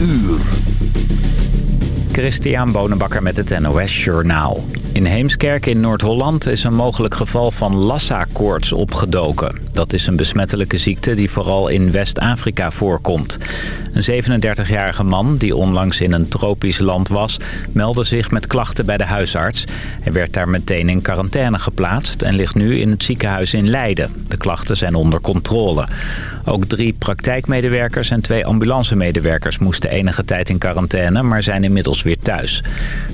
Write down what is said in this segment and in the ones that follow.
uur. Christian Bonenbakker met het NOS Journaal. In Heemskerk in Noord-Holland is een mogelijk geval van Lassa-koorts opgedoken. Dat is een besmettelijke ziekte die vooral in West-Afrika voorkomt. Een 37-jarige man die onlangs in een tropisch land was... meldde zich met klachten bij de huisarts. Hij werd daar meteen in quarantaine geplaatst... en ligt nu in het ziekenhuis in Leiden. De klachten zijn onder controle. Ook drie praktijkmedewerkers en twee ambulancemedewerkers... moesten enige tijd in quarantaine, maar zijn inmiddels weer thuis.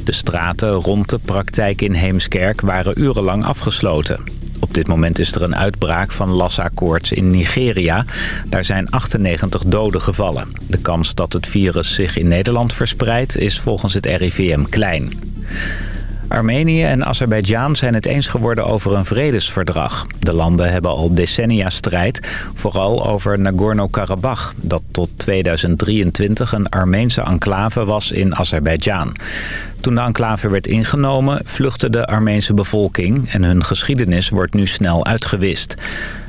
De straten rond de praktijk in Heemskerk waren urenlang afgesloten. Op dit moment is er een uitbraak van Lassa-koorts in Nigeria. Daar zijn 98 doden gevallen. De kans dat het virus zich in Nederland verspreidt is volgens het RIVM klein. Armenië en Azerbeidzjan zijn het eens geworden over een vredesverdrag. De landen hebben al decennia strijd, vooral over Nagorno-Karabakh... dat tot 2023 een Armeense enclave was in Azerbeidzjan. Toen de enclave werd ingenomen, vluchtte de Armeense bevolking... en hun geschiedenis wordt nu snel uitgewist.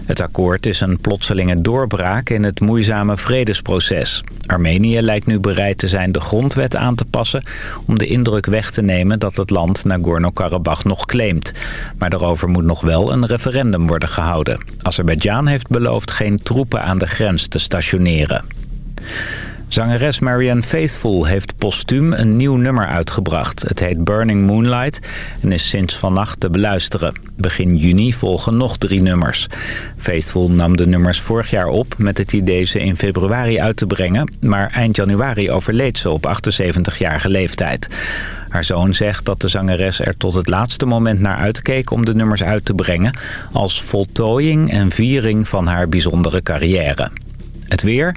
Het akkoord is een plotselinge doorbraak in het moeizame vredesproces. Armenië lijkt nu bereid te zijn de grondwet aan te passen... om de indruk weg te nemen dat het land Nagorno-Karabakh nog claimt. Maar daarover moet nog wel een referendum worden gehouden. Azerbeidzjan heeft beloofd geen troepen aan de grens te stationeren. Zangeres Marianne Faithful heeft postuum een nieuw nummer uitgebracht. Het heet Burning Moonlight en is sinds vannacht te beluisteren. Begin juni volgen nog drie nummers. Faithful nam de nummers vorig jaar op met het idee ze in februari uit te brengen... maar eind januari overleed ze op 78-jarige leeftijd. Haar zoon zegt dat de zangeres er tot het laatste moment naar uitkeek om de nummers uit te brengen... als voltooiing en viering van haar bijzondere carrière. Het weer...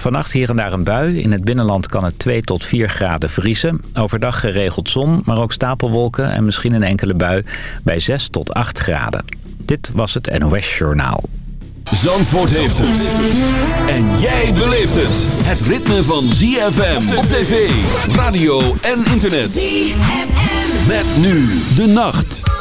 Vannacht hier en daar een bui. In het binnenland kan het 2 tot 4 graden vriezen. Overdag geregeld zon, maar ook stapelwolken en misschien een enkele bui bij 6 tot 8 graden. Dit was het NOS Journaal. Zandvoort heeft het. En jij beleeft het. Het ritme van ZFM op tv, radio en internet. ZFM. Met nu de nacht.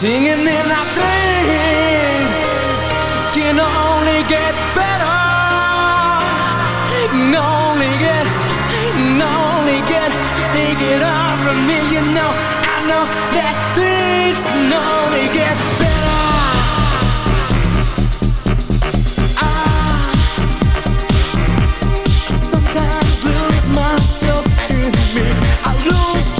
Singing in our dreams can only get better. It can only get, it can only get, Take it all from me. You know, I know that things can only get better. I sometimes lose myself in me. I lose.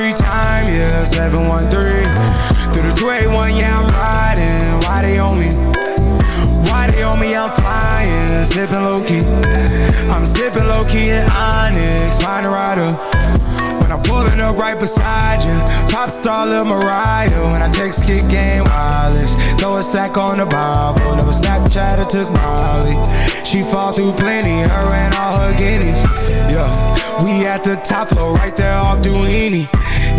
yeah, 713 Through the 281, yeah, I'm riding. Why they on me? Why they on me? I'm flying Sippin' low-key. I'm zipping low-key in Onyx Find a rider. When I'm pulling up right beside you Pop star Lil Mariah. When I text kick game wireless Throw a stack on the Bible. Never Snapchat or took Molly. She fall through plenty Her and all her guineas. Yeah, we at the top floor Right there off Duini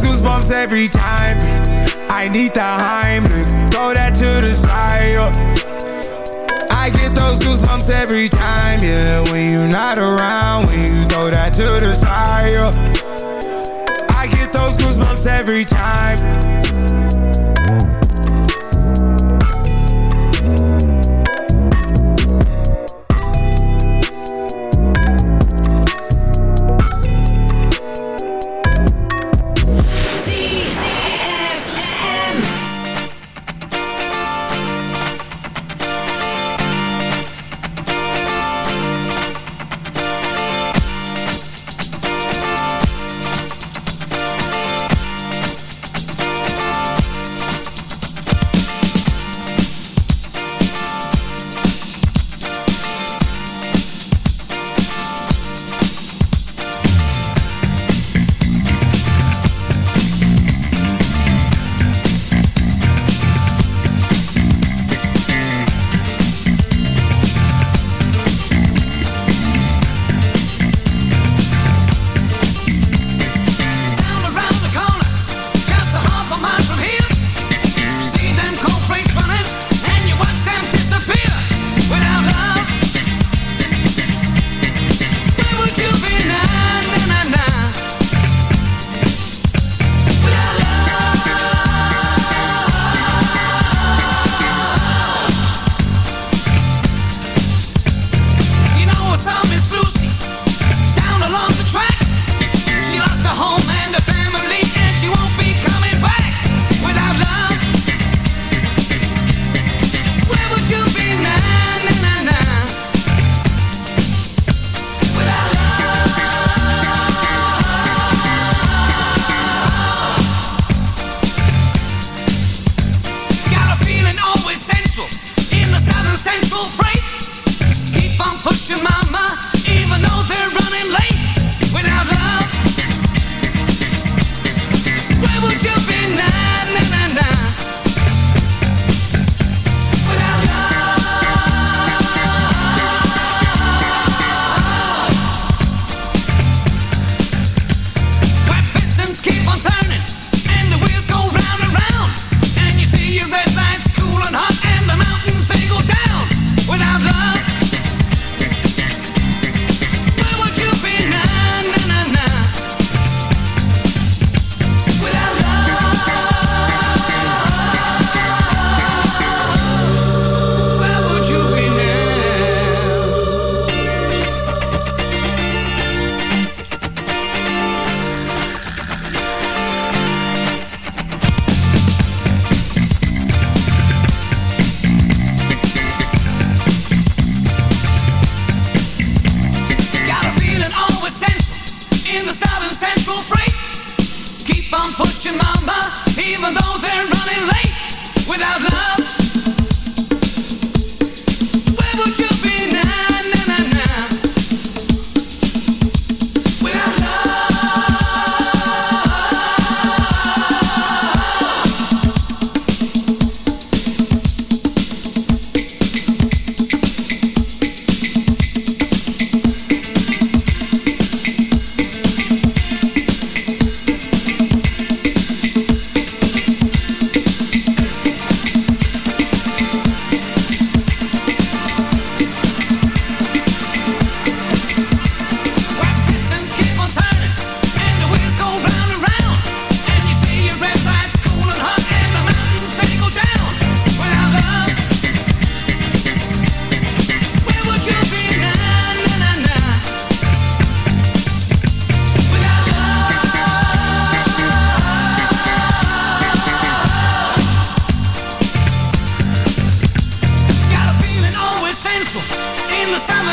Goosebumps every time. I need the Heimlich, throw that to the side I get those goosebumps every time, yeah. When you're not around, when you throw that to the side I get those goosebumps every time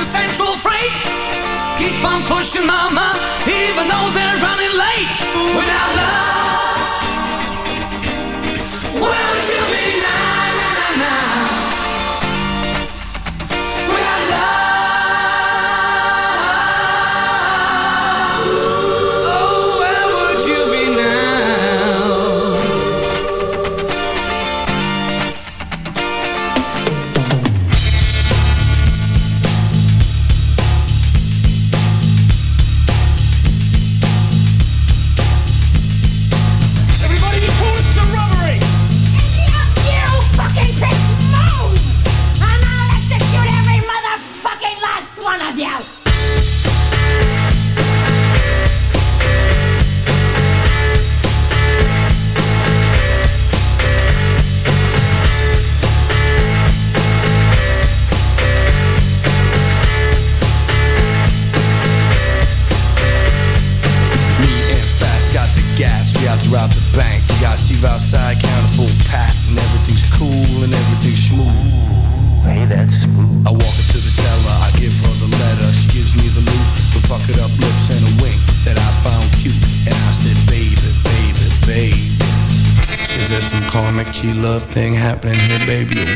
Central Freight. Keep on pushing, mama. Gucci love thing happening here, baby.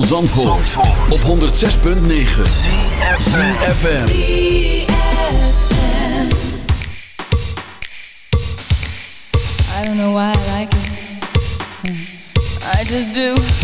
Van Zandvoort, op 106.9 CFFM I don't know why I like it. I just do